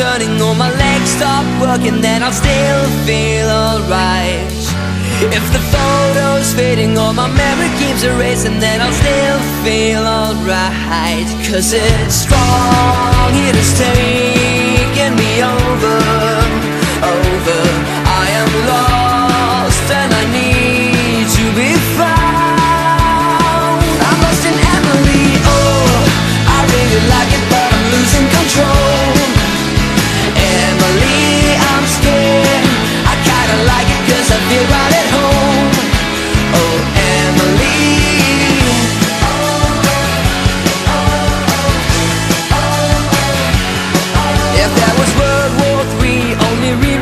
turning or my legs stop working, then I'll still feel alright. If the photo's fading or my memory keeps erasing, then I'll still feel alright. Cause it's strong, it has taken me over.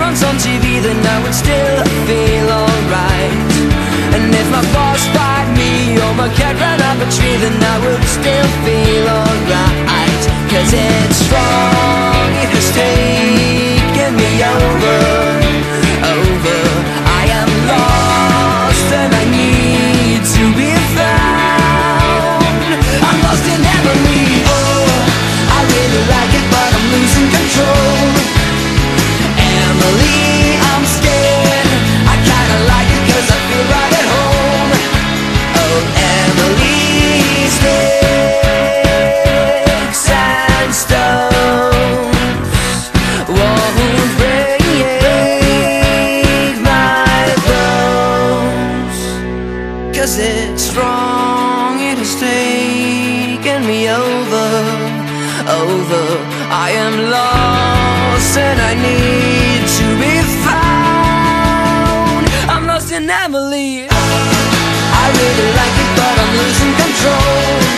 Reruns on TV, then I would still feel alright. And if my boss fired me or my cat ran up a tree, then I would still feel alright. Cause it's strong, has taken me over, over. I am lost and I need to be found. I'm lost in Emily. I really like it, but I'm losing control.